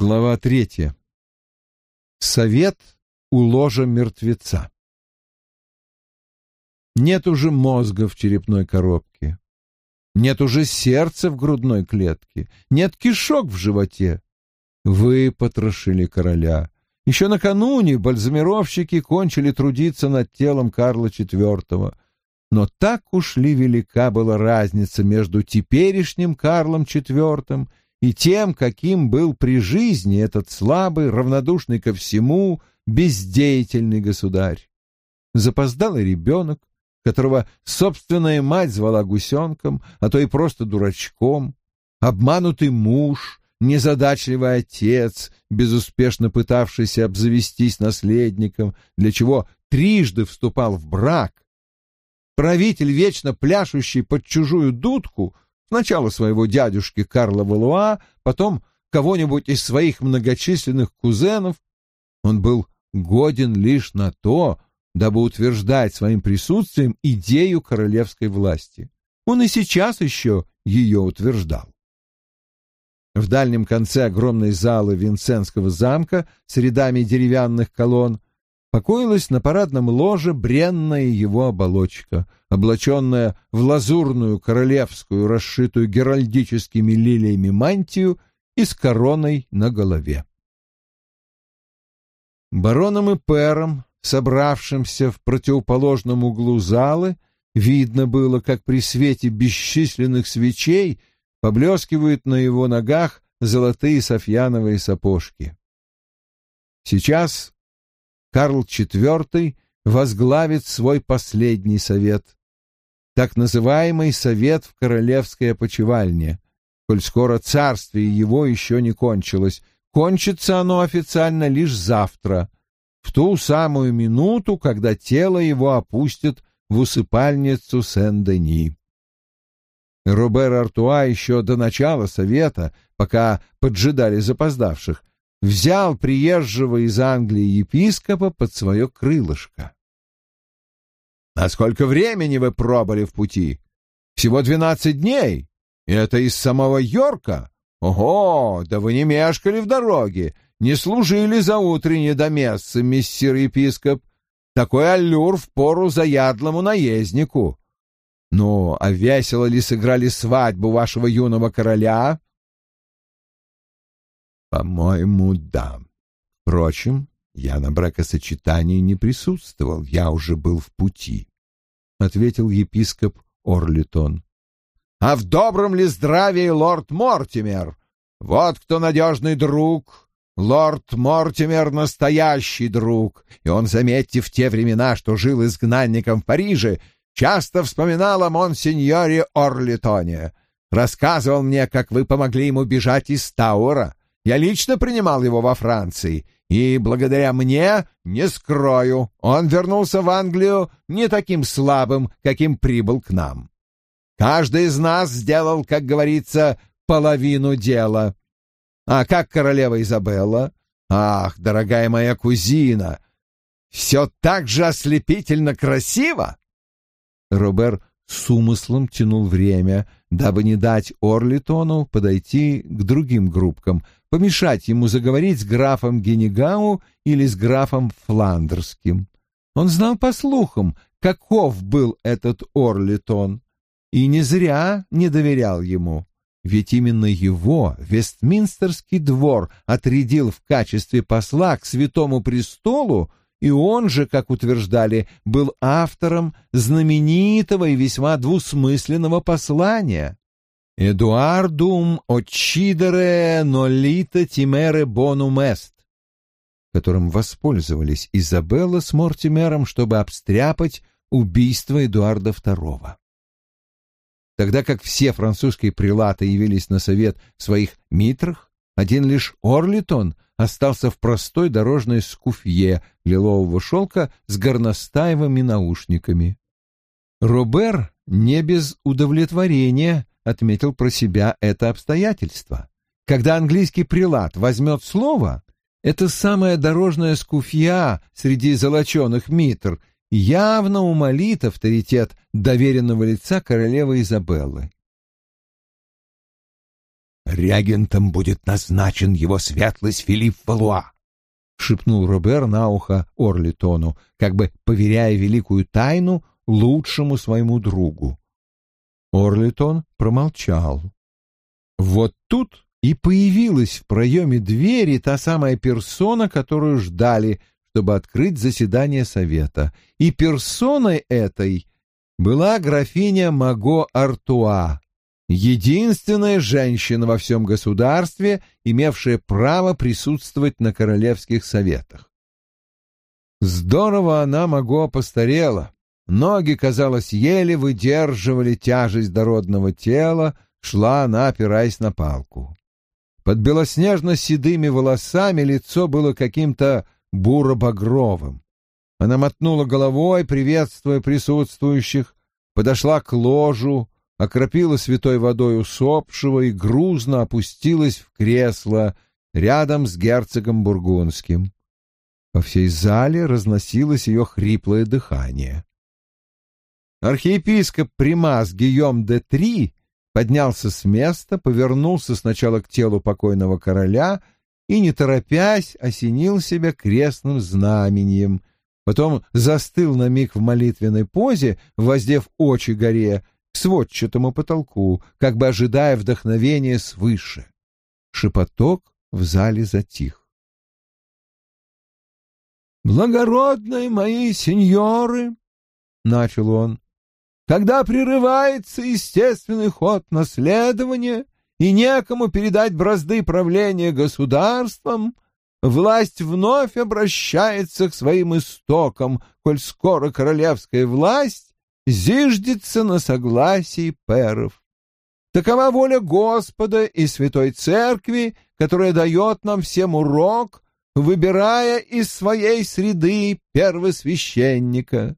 Глава третья. Совет у ложа мертвеца. Нет уже мозга в черепной коробке. Нет уже сердца в грудной клетке. Нет кишок в животе. Вы потрошили короля. Еще накануне бальзамировщики кончили трудиться над телом Карла IV. Но так уж ли велика была разница между теперешним Карлом IV и тем, каким был при жизни этот слабый, равнодушный ко всему, бездеятельный государь. Запоздалый ребенок, которого собственная мать звала гусенком, а то и просто дурачком, обманутый муж, незадачливый отец, безуспешно пытавшийся обзавестись наследником, для чего трижды вступал в брак, правитель, вечно пляшущий под чужую дудку — Сначала своего дядюшки Карла Валуа, потом кого-нибудь из своих многочисленных кузенов. Он был годен лишь на то, дабы утверждать своим присутствием идею королевской власти. Он и сейчас еще ее утверждал. В дальнем конце огромной залы Винсентского замка с рядами деревянных колонн покоилась на парадном ложе бренная его оболочка, облаченная в лазурную королевскую, расшитую геральдическими лилиями мантию и с короной на голове. Бароном и пером, собравшимся в противоположном углу залы, видно было, как при свете бесчисленных свечей поблескивают на его ногах золотые софьяновые сапожки. Сейчас Карл IV возглавит свой последний совет, так называемый совет в королевской опочивальне, коль скоро царствие его еще не кончилось. Кончится оно официально лишь завтра, в ту самую минуту, когда тело его опустят в усыпальницу Сен-Дени. Робер Артуа еще до начала совета, пока поджидали запоздавших, взял приезжего из Англии епископа под свое крылышко. «А сколько времени вы пробыли в пути? Всего двенадцать дней. И это из самого Йорка? Ого, да вы не мешкали в дороге, не служили за утреннее до мессы, миссир епископ. Такой аллюр в пору заядлому наезднику. Ну, а весело ли сыграли свадьбу вашего юного короля?» По-моему, да. Впрочем, я на бракосочетании не присутствовал, я уже был в пути, — ответил епископ Орлитон. — А в добром ли здравии лорд Мортимер? Вот кто надежный друг. Лорд Мортимер — настоящий друг, и он, заметьте, в те времена, что жил изгнанником в Париже, часто вспоминал о монсеньоре Орлитоне. Рассказывал мне, как вы помогли ему бежать из Таура. Я лично принимал его во Франции, и благодаря мне, не скрою, он вернулся в Англию не таким слабым, каким прибыл к нам. Каждый из нас сделал, как говорится, половину дела. А как королева Изабелла? Ах, дорогая моя кузина, все так же ослепительно красиво!» Робер с умыслом тянул время, дабы не дать Орлитону подойти к другим группкам, помешать ему заговорить с графом Генегау или с графом Фландерским. Он знал по слухам, каков был этот Орлитон, и не зря не доверял ему, ведь именно его Вестминстерский двор отрядил в качестве посла к Святому Престолу и он же, как утверждали, был автором знаменитого и весьма двусмысленного послания «Эдуардум occidere nolita timere bonum est», которым воспользовались Изабелла с Мортимером, чтобы обстряпать убийство Эдуарда II. Тогда как все французские прилаты явились на совет в своих митрах, один лишь Орлитон — остался в простой дорожной скуфье лилового шелка с горностаевыми наушниками. Робер не без удовлетворения отметил про себя это обстоятельство. Когда английский прилад возьмет слово, это самая дорожная скуфья среди золоченых митр явно умолит авторитет доверенного лица королевы Изабеллы. Регентом будет назначен его светлость Филипп Валуа, — шепнул Робер на ухо Орлитону, как бы поверяя великую тайну лучшему своему другу. Орлитон промолчал. Вот тут и появилась в проеме двери та самая персона, которую ждали, чтобы открыть заседание совета. И персоной этой была графиня Маго Артуа, единственная женщина во всем государстве, имевшая право присутствовать на королевских советах. Здорово она Маго постарела. Ноги, казалось, еле выдерживали тяжесть дородного тела, шла она, опираясь на палку. Под белоснежно-седыми волосами лицо было каким-то буро-багровым. Она мотнула головой, приветствуя присутствующих, подошла к ложу, окропила святой водой усопшего и грузно опустилась в кресло рядом с герцогом Бургундским. По всей зале разносилось ее хриплое дыхание. Архиепископ Примас Гийом де Три поднялся с места, повернулся сначала к телу покойного короля и, не торопясь, осенил себя крестным знамением, потом застыл на миг в молитвенной позе, воздев очи горе, к сводчатому потолку, как бы ожидая вдохновения свыше. Шепоток в зале затих. «Благородные мои сеньоры!» — начал он. «Когда прерывается естественный ход наследования и некому передать бразды правления государством, власть вновь обращается к своим истокам, коль скоро королевская власть зиждется на согласии перов. Такова воля Господа и Святой Церкви, которая дает нам всем урок, выбирая из своей среды первосвященника.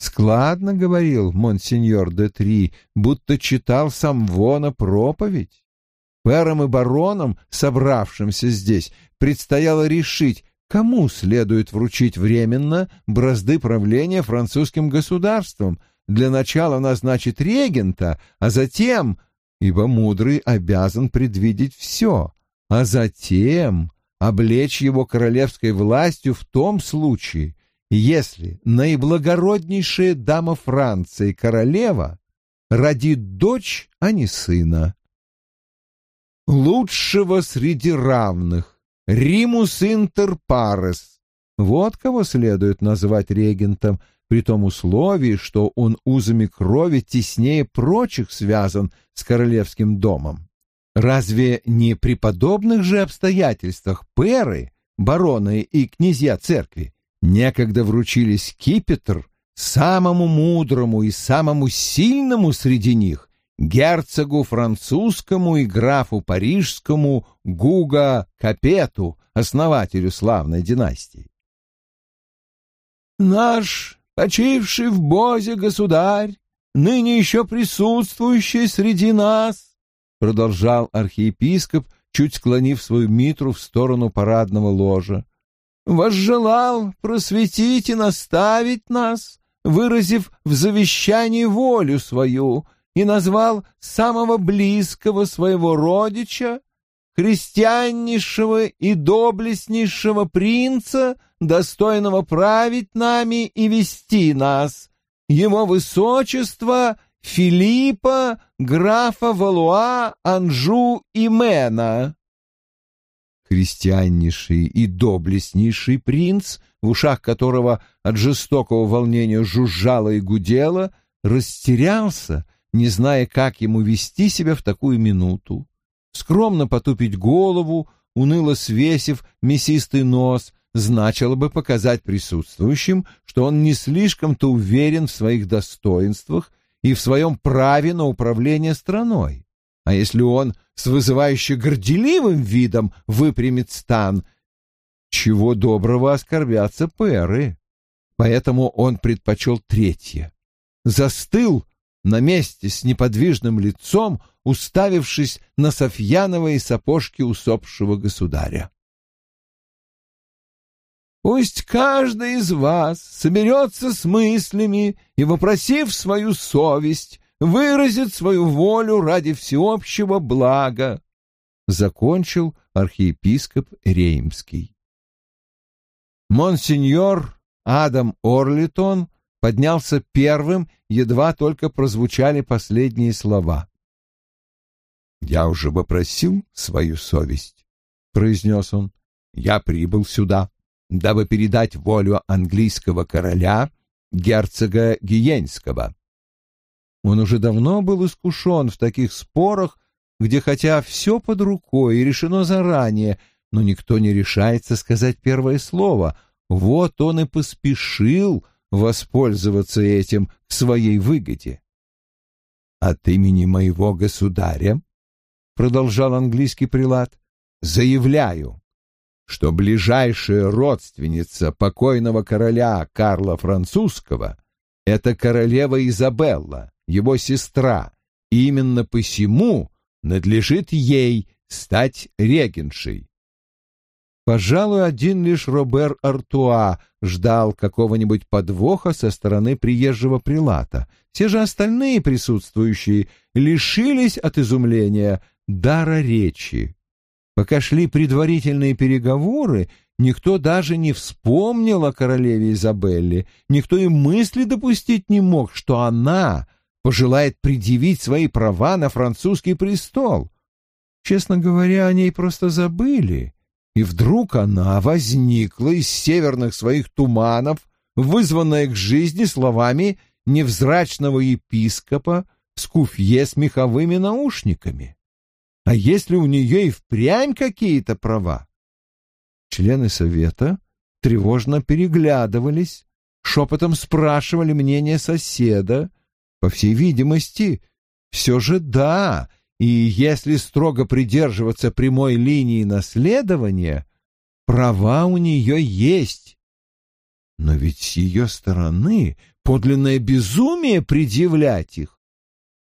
Складно говорил монсеньор де Три, будто читал сам Вона проповедь. Пэрам и баронам, собравшимся здесь, предстояло решить, кому следует вручить временно бразды правления французским государством, для начала назначить регента, а затем, ибо мудрый обязан предвидеть все, а затем облечь его королевской властью в том случае, если наиблагороднейшая дама Франции, королева, родит дочь, а не сына. Лучшего среди равных, Римус интер парес. Вот кого следует назвать регентом, при том условии, что он узами крови теснее прочих связан с королевским домом. Разве не при подобных же обстоятельствах перы, бароны и князья церкви некогда вручили скипетр самому мудрому и самому сильному среди них, герцогу французскому и графу парижскому Гуга Капету, основателю славной династии. Наш почивший в Бозе государь, ныне еще присутствующий среди нас, продолжал архиепископ, чуть склонив свою митру в сторону парадного ложа, возжелал просветить и наставить нас, выразив в завещании волю свою — и назвал самого близкого своего родича, христианнейшего и доблестнейшего принца, достойного править нами и вести нас, его высочество Филиппа, графа Валуа, Анжу и Мена. Христианнейший и доблестнейший принц, в ушах которого от жестокого волнения жужжало и гудело, растерялся не зная, как ему вести себя в такую минуту. Скромно потупить голову, уныло свесив мясистый нос, значило бы показать присутствующим, что он не слишком-то уверен в своих достоинствах и в своем праве на управление страной. А если он с вызывающе горделивым видом выпрямит стан, чего доброго оскорбятся пэры. Поэтому он предпочел третье. Застыл, на месте с неподвижным лицом, уставившись на Софьяновые сапожки усопшего государя. Пусть каждый из вас соберется с мыслями и, вопросив свою совесть, выразит свою волю ради всеобщего блага, закончил архиепископ Реймский. Монсеньор Адам Орлитон поднялся первым, едва только прозвучали последние слова. «Я уже вопросил свою совесть», — произнес он. «Я прибыл сюда, дабы передать волю английского короля, герцога Гиенского». Он уже давно был искушен в таких спорах, где хотя все под рукой и решено заранее, но никто не решается сказать первое слово. Вот он и поспешил воспользоваться этим к своей выгоде. «От имени моего государя», — продолжал английский прилад, — «заявляю, что ближайшая родственница покойного короля Карла Французского — это королева Изабелла, его сестра, и именно посему надлежит ей стать регеншей. Пожалуй, один лишь Робер Артуа ждал какого-нибудь подвоха со стороны приезжего прилата. Все же остальные присутствующие лишились от изумления дара речи. Пока шли предварительные переговоры, никто даже не вспомнил о королеве Изабелле, никто и мысли допустить не мог, что она пожелает предъявить свои права на французский престол. Честно говоря, о ней просто забыли. И вдруг она возникла из северных своих туманов, вызванная к жизни словами невзрачного епископа с куфье с меховыми наушниками. А если у нее и впрямь какие-то права? Члены совета тревожно переглядывались, шепотом спрашивали мнение соседа, по всей видимости, все же да, и если строго придерживаться прямой линии наследования, права у нее есть. Но ведь с ее стороны подлинное безумие предъявлять их.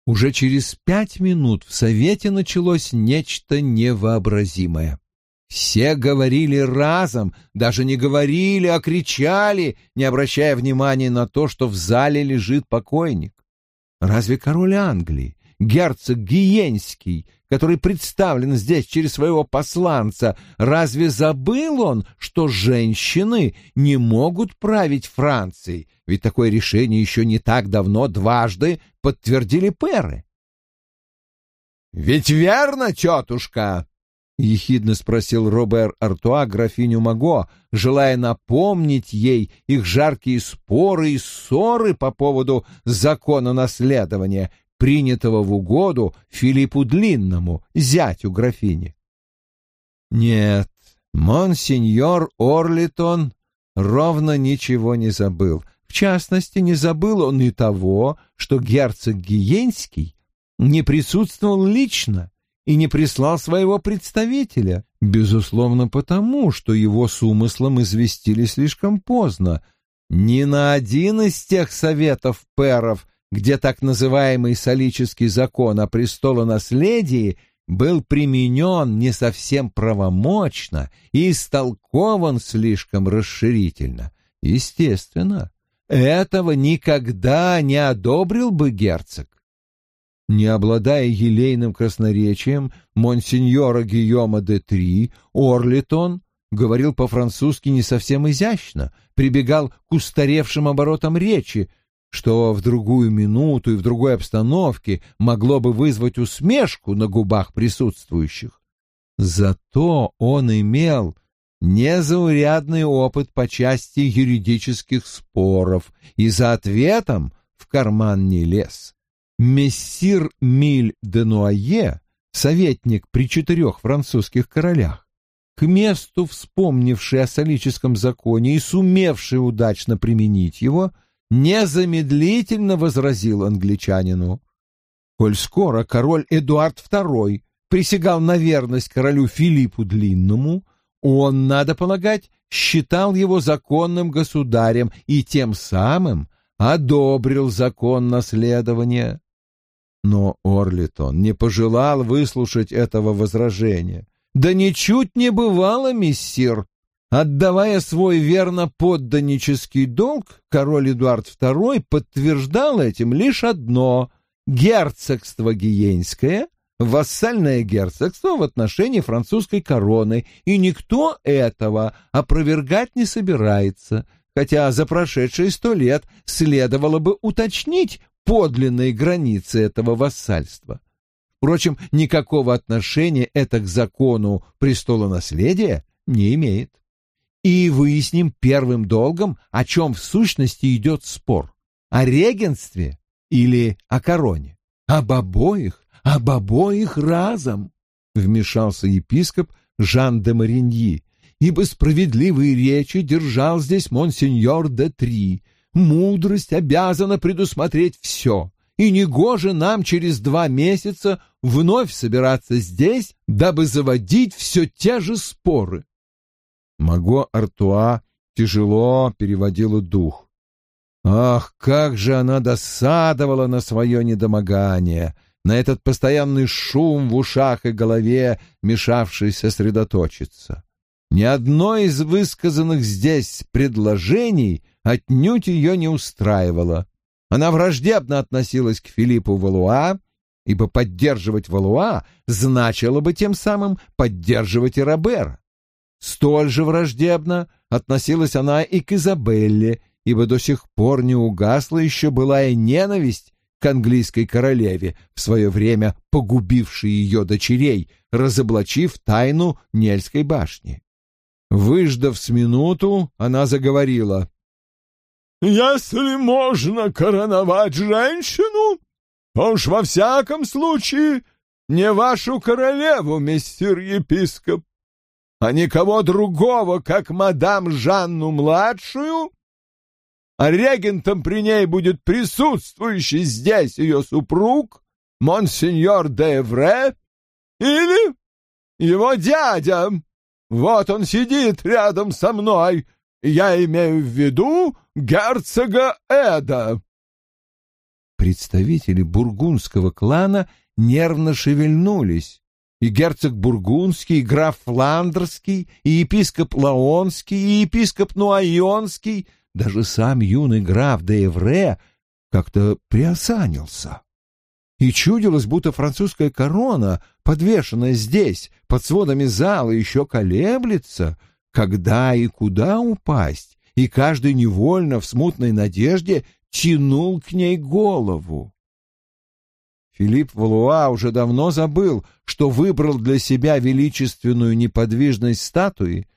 Уже через пять минут в Совете началось нечто невообразимое. Все говорили разом, даже не говорили, а кричали, не обращая внимания на то, что в зале лежит покойник. Разве король Англии, герцог Гиенский, который представлен здесь через своего посланца, разве забыл он, что женщины не могут править Францией? Ведь такое решение еще не так давно дважды подтвердили пэры. «Ведь верно, тетушка?» — ехидно спросил Робер Артуа графиню Маго, желая напомнить ей их жаркие споры и ссоры по поводу закона наследования, принятого в угоду Филиппу Длинному, зятю графини. Нет, монсеньор Орлитон ровно ничего не забыл. В частности, не забыл он и того, что герцог Гиенский не присутствовал лично и не прислал своего представителя, безусловно потому, что его с умыслом известили слишком поздно. Ни на один из тех советов пэров, где так называемый солический закон о престолонаследии был применен не совсем правомочно и истолкован слишком расширительно. Естественно, этого никогда не одобрил бы герцог. Не обладая елейным красноречием монсеньора Гийома де Три, Орлитон говорил по-французски не совсем изящно, прибегал к устаревшим оборотам речи, что в другую минуту и в другой обстановке могло бы вызвать усмешку на губах присутствующих. Зато он имел незаурядный опыт по части юридических споров и за ответом в карман не лез. Мессир Миль де Нуае, советник при четырех французских королях, к месту вспомнивший о солическом законе и сумевший удачно применить его, незамедлительно возразил англичанину. Коль скоро король Эдуард II присягал на верность королю Филиппу Длинному, он, надо полагать, считал его законным государем и тем самым одобрил закон наследования. Но Орлитон не пожелал выслушать этого возражения. Да ничуть не бывало, миссир. Отдавая свой верно подданнический долг, король Эдуард II подтверждал этим лишь одно — герцогство Гиенское вассальное герцогство в отношении французской короны, и никто этого опровергать не собирается, хотя за прошедшие сто лет следовало бы уточнить подлинные границы этого вассальства. Впрочем, никакого отношения это к закону престола наследия не имеет. И выясним первым долгом, о чем в сущности идет спор – о регенстве или о короне. Об обоих, об обоих разом, вмешался епископ Жан де Мариньи, ибо справедливые речи держал здесь монсеньор де Три. Мудрость обязана предусмотреть все, и негоже нам через два месяца вновь собираться здесь, дабы заводить все те же споры. Маго Артуа тяжело переводила дух. Ах, как же она досадовала на свое недомогание, на этот постоянный шум в ушах и голове, мешавший сосредоточиться. Ни одно из высказанных здесь предложений отнюдь ее не устраивало. Она враждебно относилась к Филиппу Валуа, ибо поддерживать Валуа значило бы тем самым поддерживать и Робера. Столь же враждебно относилась она и к Изабелле, ибо до сих пор не угасла еще былая ненависть к английской королеве, в свое время погубившей ее дочерей, разоблачив тайну Нельской башни. Выждав с минуту, она заговорила. «Если можно короновать женщину, то уж во всяком случае не вашу королеву, мистер епископ а никого другого, как мадам Жанну-младшую, а регентом при ней будет присутствующий здесь ее супруг, монсеньор де Эвре, или его дядя. Вот он сидит рядом со мной, я имею в виду герцога Эда. Представители бургундского клана нервно шевельнулись и герцог Бургундский, и граф Фландерский, и епископ Лаонский, и епископ Нуайонский, даже сам юный граф де Эвре как-то приосанился. И чудилось, будто французская корона, подвешенная здесь, под сводами зала, еще колеблется, когда и куда упасть, и каждый невольно в смутной надежде тянул к ней голову. Филипп Валуа уже давно забыл, что выбрал для себя величественную неподвижность статуи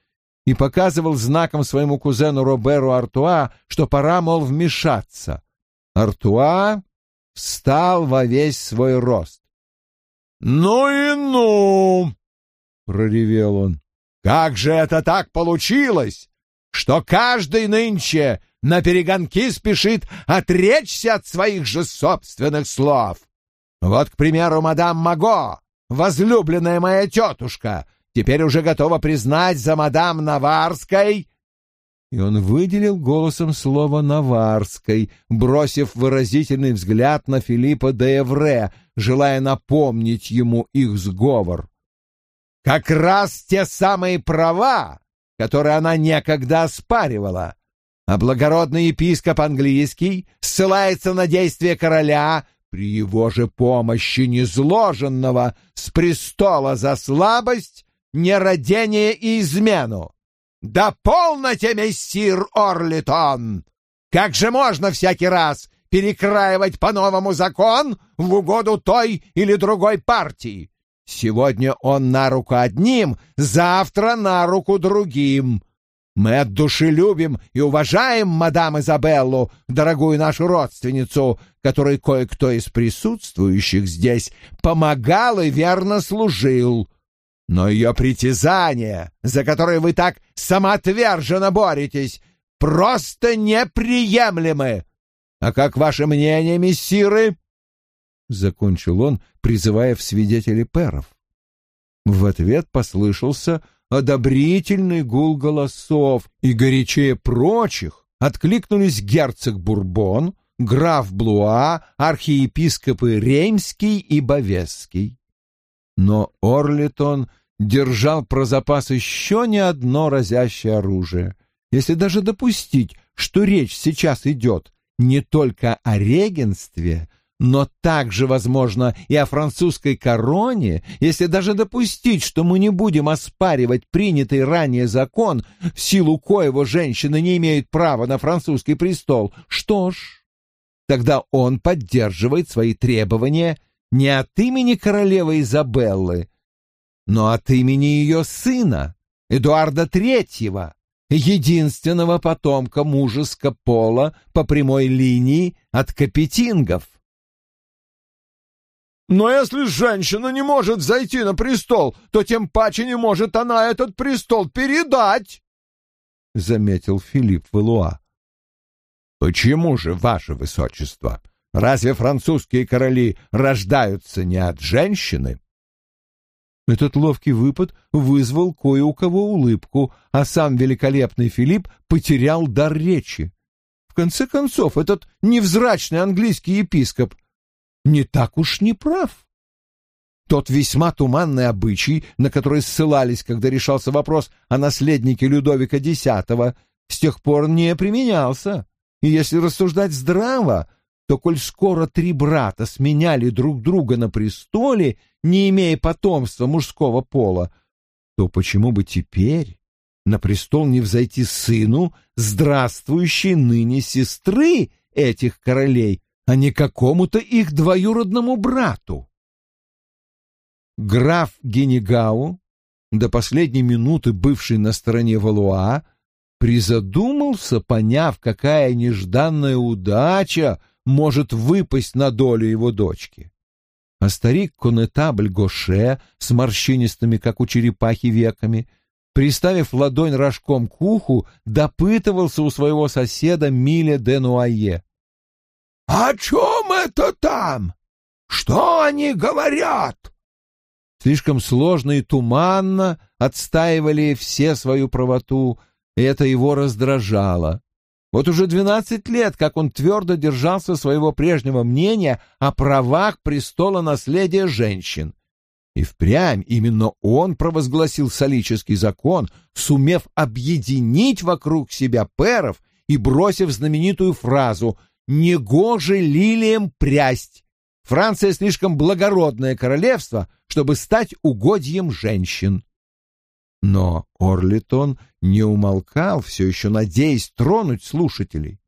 и показывал знаком своему кузену Роберу Артуа, что пора, мол, вмешаться. Артуа встал во весь свой рост. «Ну и ну!» — проревел он. «Как же это так получилось, что каждый нынче на перегонки спешит отречься от своих же собственных слов?» Вот, к примеру, мадам Маго, возлюбленная моя тетушка, теперь уже готова признать за мадам Наварской...» И он выделил голосом слово «Наварской», бросив выразительный взгляд на Филиппа де Эвре, желая напомнить ему их сговор. «Как раз те самые права, которые она некогда оспаривала. А благородный епископ английский ссылается на действия короля, при его же помощи незложенного с престола за слабость, нерадение и измену. Да полноте, мессир Орлитон! Как же можно всякий раз перекраивать по-новому закон в угоду той или другой партии? Сегодня он на руку одним, завтра на руку другим. Мы от души любим и уважаем мадам Изабеллу, дорогую нашу родственницу, которой кое-кто из присутствующих здесь помогал и верно служил. Но ее притязания, за которые вы так самоотверженно боретесь, просто неприемлемы. А как ваше мнение, мессиры?» Закончил он, призывая в свидетели перов. В ответ послышался одобрительный гул голосов, и горячее прочих откликнулись герцог Бурбон, граф Блуа, архиепископы Реймский и Бавесский. Но Орлитон держал про запас еще не одно разящее оружие. Если даже допустить, что речь сейчас идет не только о регенстве, но также возможно и о французской короне, если даже допустить, что мы не будем оспаривать принятый ранее закон, в силу коего женщины не имеют права на французский престол, что ж, тогда он поддерживает свои требования не от имени королевы Изабеллы, но от имени ее сына, Эдуарда Третьего, единственного потомка мужеского пола по прямой линии от капетингов. Но если женщина не может зайти на престол, то тем паче не может она этот престол передать, — заметил Филипп Валуа. — Почему же, ваше высочество? Разве французские короли рождаются не от женщины? Этот ловкий выпад вызвал кое у кого улыбку, а сам великолепный Филипп потерял дар речи. В конце концов, этот невзрачный английский епископ — не так уж не прав. Тот весьма туманный обычай, на который ссылались, когда решался вопрос о наследнике Людовика X, с тех пор не применялся. И если рассуждать здраво, то коль скоро три брата сменяли друг друга на престоле, не имея потомства мужского пола, то почему бы теперь на престол не взойти сыну здравствующей ныне сестры этих королей, а не какому-то их двоюродному брату. Граф Генегау, до последней минуты бывший на стороне Валуа, призадумался, поняв, какая нежданная удача может выпасть на долю его дочки. А старик Конетабль Гоше с морщинистыми, как у черепахи, веками, приставив ладонь рожком к уху, допытывался у своего соседа Миля де Нуае. «О чем это там? Что они говорят?» Слишком сложно и туманно отстаивали все свою правоту, и это его раздражало. Вот уже двенадцать лет, как он твердо держался своего прежнего мнения о правах престола наследия женщин. И впрямь именно он провозгласил солический закон, сумев объединить вокруг себя перов и бросив знаменитую фразу негоже лилиям прясть. Франция слишком благородное королевство, чтобы стать угодьем женщин. Но Орлитон не умолкал, все еще надеясь тронуть слушателей.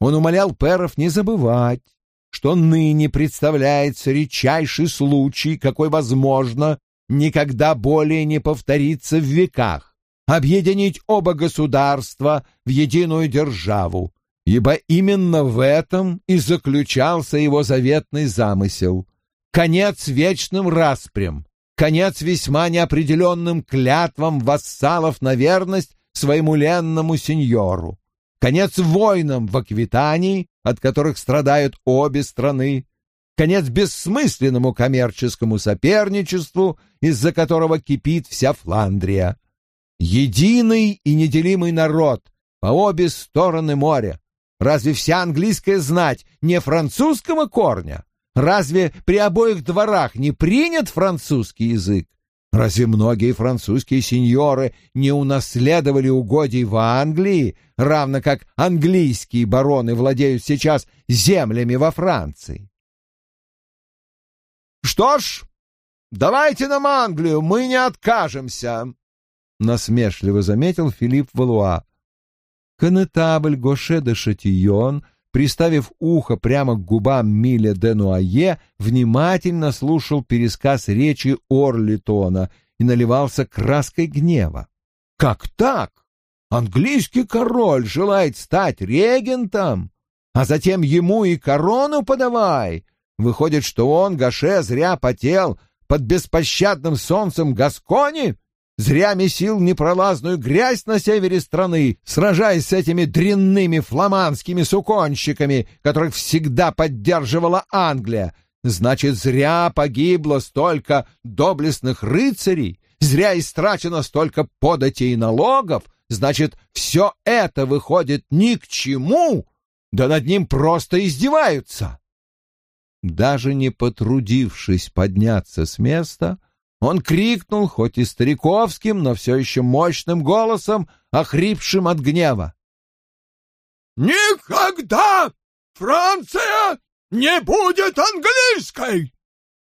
Он умолял перов не забывать, что ныне представляется редчайший случай, какой, возможно, никогда более не повторится в веках, объединить оба государства в единую державу, ибо именно в этом и заключался его заветный замысел. Конец вечным распрям, конец весьма неопределенным клятвам вассалов на верность своему ленному сеньору, конец войнам в Аквитании, от которых страдают обе страны, конец бессмысленному коммерческому соперничеству, из-за которого кипит вся Фландрия. Единый и неделимый народ по обе стороны моря, Разве вся английская знать не французского корня? Разве при обоих дворах не принят французский язык? Разве многие французские сеньоры не унаследовали угодий в Англии, равно как английские бароны владеют сейчас землями во Франции? «Что ж, давайте нам Англию, мы не откажемся», — насмешливо заметил Филипп Валуа. Конетабль Гоше де Шатион, приставив ухо прямо к губам Миля де Нуае, внимательно слушал пересказ речи Орлитона и наливался краской гнева. «Как так? Английский король желает стать регентом, а затем ему и корону подавай. Выходит, что он, Гоше, зря потел под беспощадным солнцем Гаскони?» Зря месил непролазную грязь на севере страны, сражаясь с этими дрянными фламандскими суконщиками, которых всегда поддерживала Англия. Значит, зря погибло столько доблестных рыцарей, зря истрачено столько податей и налогов, значит, все это выходит ни к чему, да над ним просто издеваются. Даже не потрудившись подняться с места, — он крикнул, хоть и стариковским, но все еще мощным голосом, охрипшим от гнева. «Никогда Франция не будет английской.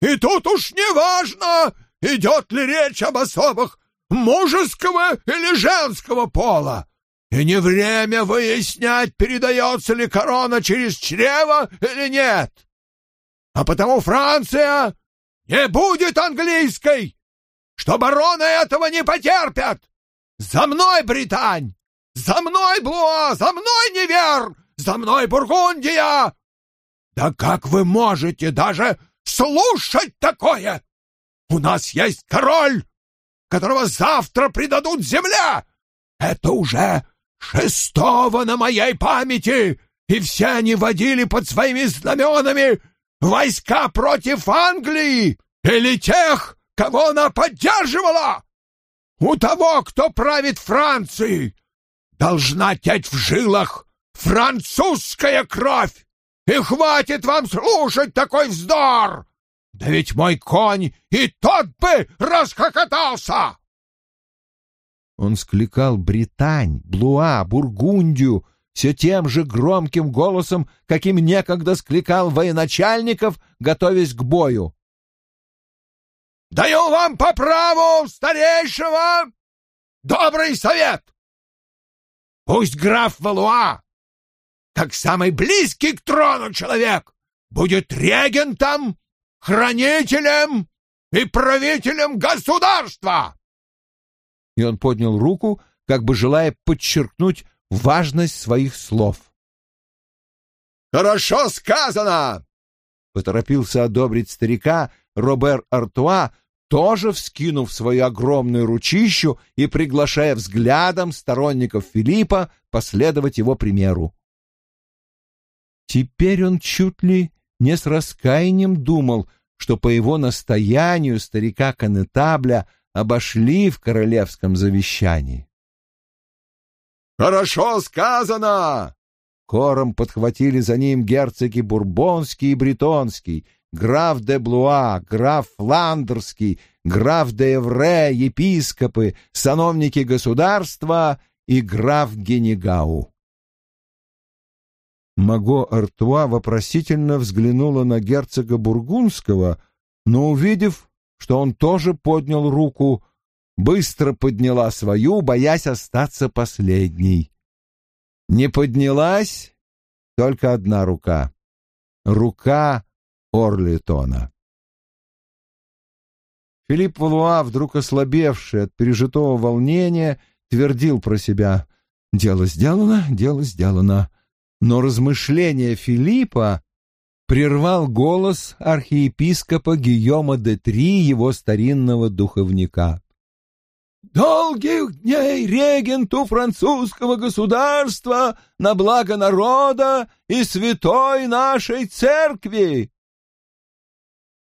И тут уж не важно, идет ли речь об особых мужеского или женского пола. И не время выяснять, передается ли корона через чрево или нет. А потому Франция не будет английской, что бароны этого не потерпят. За мной, Британь! За мной, Блуа! За мной, Невер! За мной, Бургундия! Да как вы можете даже слушать такое? У нас есть король, которого завтра предадут земле. Это уже шестого на моей памяти, и все они водили под своими знаменами войска против Англии или тех, кого она поддерживала. У того, кто правит Францией, должна течь в жилах французская кровь. И хватит вам слушать такой вздор! Да ведь мой конь и тот бы расхохотался!» Он скликал Британь, Блуа, Бургундию все тем же громким голосом, каким некогда скликал военачальников, готовясь к бою. «Даю вам по праву старейшего добрый совет! Пусть граф Валуа, как самый близкий к трону человек, будет регентом, хранителем и правителем государства!» И он поднял руку, как бы желая подчеркнуть важность своих слов. «Хорошо сказано!» — поторопился одобрить старика Робер Артуа, тоже вскинув свою огромную ручищу и приглашая взглядом сторонников Филиппа последовать его примеру. Теперь он чуть ли не с раскаянием думал, что по его настоянию старика Канетабля обошли в королевском завещании. «Хорошо сказано!» Хором подхватили за ним герцоги Бурбонский и Бретонский, граф де Блуа, граф Фландерский, граф де Эвре, епископы, сановники государства и граф Генегау. Маго Артуа вопросительно взглянула на герцога Бургундского, но, увидев, что он тоже поднял руку, быстро подняла свою, боясь остаться последней. Не поднялась только одна рука. Рука Орлитона. Филипп Валуа, вдруг ослабевший от пережитого волнения, твердил про себя «Дело сделано, дело сделано». Но размышления Филиппа прервал голос архиепископа Гийома де Три, его старинного духовника. «Долгих дней регенту французского государства на благо народа и святой нашей церкви!»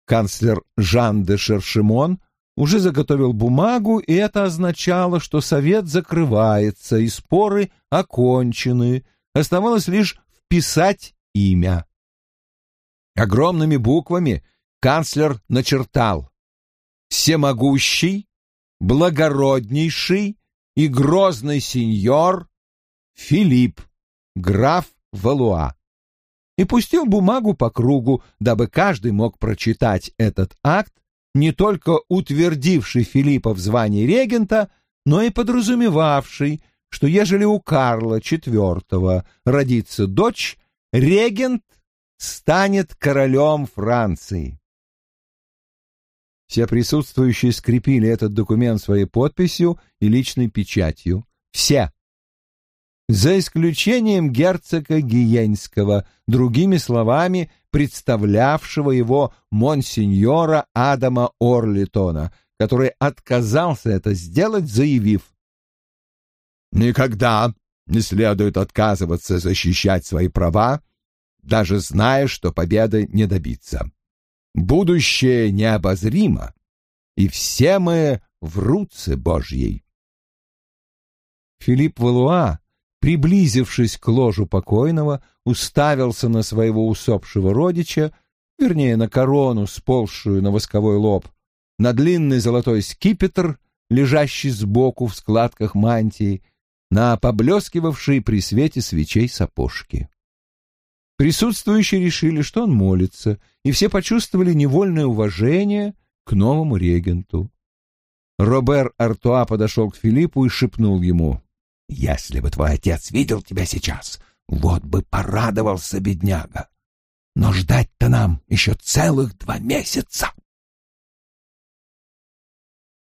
Канцлер Жан де Шершимон уже заготовил бумагу, и это означало, что совет закрывается и споры окончены, оставалось лишь вписать имя. Огромными буквами канцлер начертал «Всемогущий, благороднейший и грозный сеньор Филипп, граф Валуа» и пустил бумагу по кругу, дабы каждый мог прочитать этот акт, не только утвердивший Филиппа в звании регента, но и подразумевавший, что ежели у Карла IV родится дочь, регент станет королем Франции. Все присутствующие скрепили этот документ своей подписью и личной печатью. Все за исключением герцога Гиенского, другими словами, представлявшего его монсеньора Адама Орлитона, который отказался это сделать, заявив «Никогда не следует отказываться защищать свои права, даже зная, что победы не добиться. Будущее необозримо, и все мы в руце Божьей». Филипп Валуа приблизившись к ложу покойного, уставился на своего усопшего родича, вернее, на корону, сползшую на восковой лоб, на длинный золотой скипетр, лежащий сбоку в складках мантии, на поблескивавшие при свете свечей сапожки. Присутствующие решили, что он молится, и все почувствовали невольное уважение к новому регенту. Робер Артуа подошел к Филиппу и шепнул ему. «Если бы твой отец видел тебя сейчас, вот бы порадовался бедняга. Но ждать-то нам еще целых два месяца!»